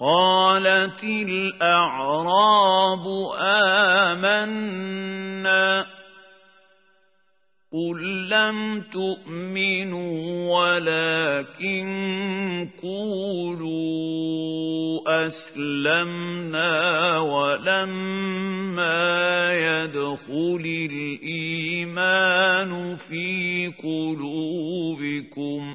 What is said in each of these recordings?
قالت الأعراب آمنا قل لم تؤمنوا ولكن قولوا أسلمنا ولما يدخل الإيمان في قلوبكم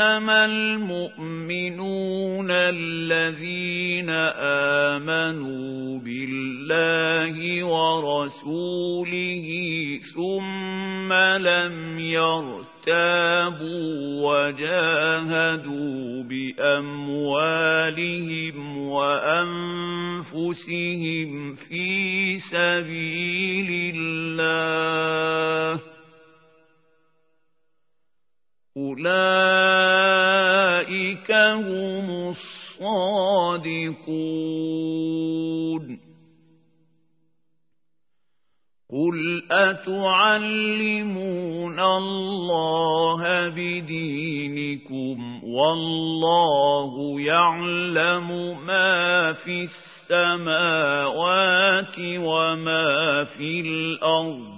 إِنَّمَا الْمُؤْمِنُونَ الَّذِينَ آمَنُوا بِاللَّهِ وَرَسُولِهِ ثُمَّ لَمْ يَرْتَابُوا وَجَاهَدُوا بِأَمْوَالِهِمْ وَأَنفُسِهِمْ فِي سَبِيلِ اللَّهِ. أولئك هم الصادقون. قل أتعلمون الله بدينكم والله يعلم ما في السماوات وما في الأرض.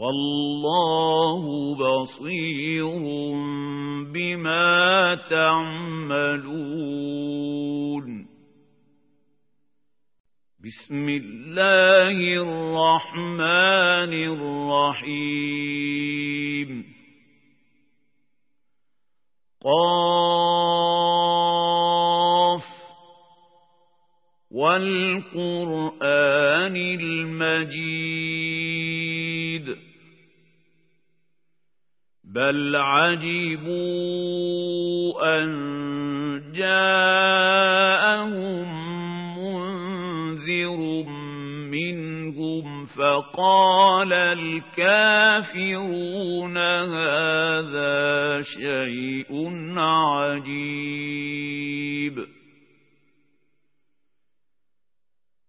والله بصير بما تعملون. بسم الله الرحمن الرحيم. قاف. والقرآن المجيد. بل عجبوا أن جاءهم منذر منهم فقال الكافرون هذا شيء عجيب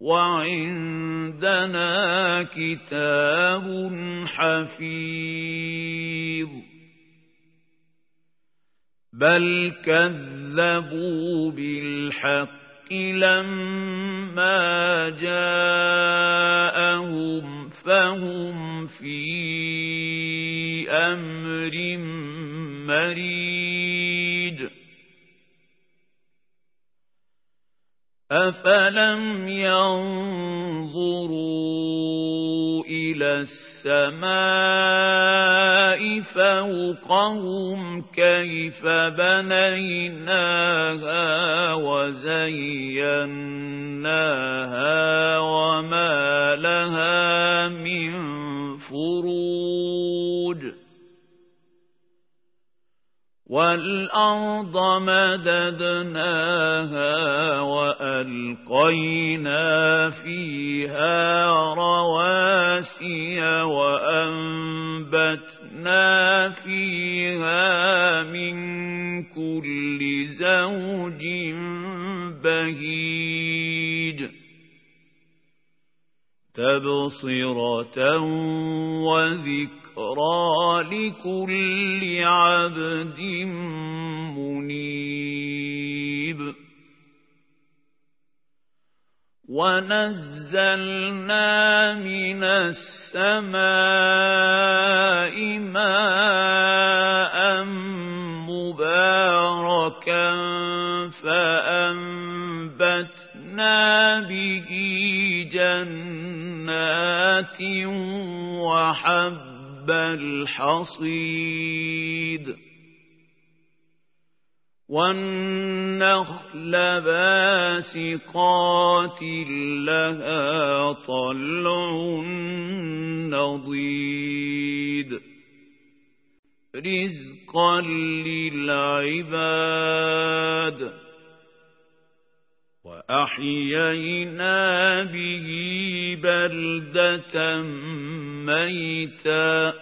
وعندنا كتاب حفيظ. بل كذبوا بالحق لما جاءهم فهم في أمر مريد. أفلم ينظروا إلى السماء فوقهم كيف بنيناها وزيناها والأرض مددناها وألقينا فيها رواسي وأنبتنا فيها من كل زوج بهيج تبصرة وذكرى لكل عبد منيب. ونزلنا من السماء ماء مباركا فأنبتنا به جنات وحب الحصيد والنخل باسقات لها طلع نضيد رزقا للعباد وأحيينا به بلدة ميتا.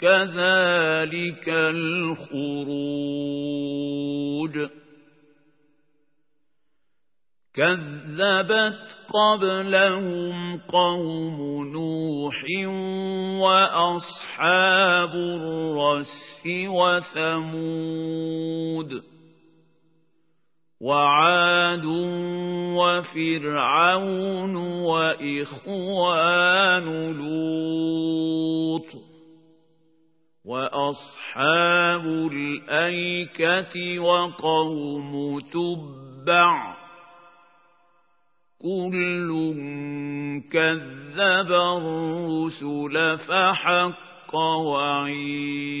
كذلك الخروج. كذبت قبلهم قوم نوح وأصحاب الرس وثمود. وعاد وفرعون وإخوان لوط وأصحاب الأيكة وقوم تبع كل كذب الرسل فحق وعيد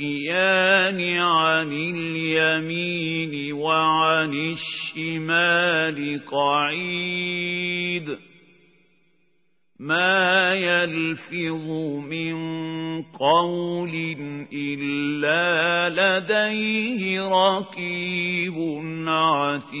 المتلقيان عن اليمين وعن الشمال قعيد. ما يلفظ من قول إلا لديه رقيب عتيد.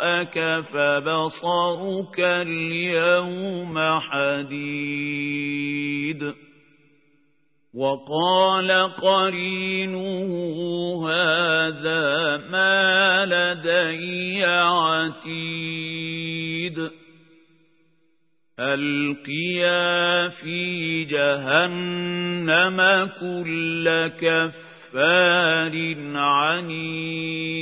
غطاءك فبصرك اليوم حديد وقال قرينه هذا ما لدي عتيد ألقيا في جهنم كل كفار عنيد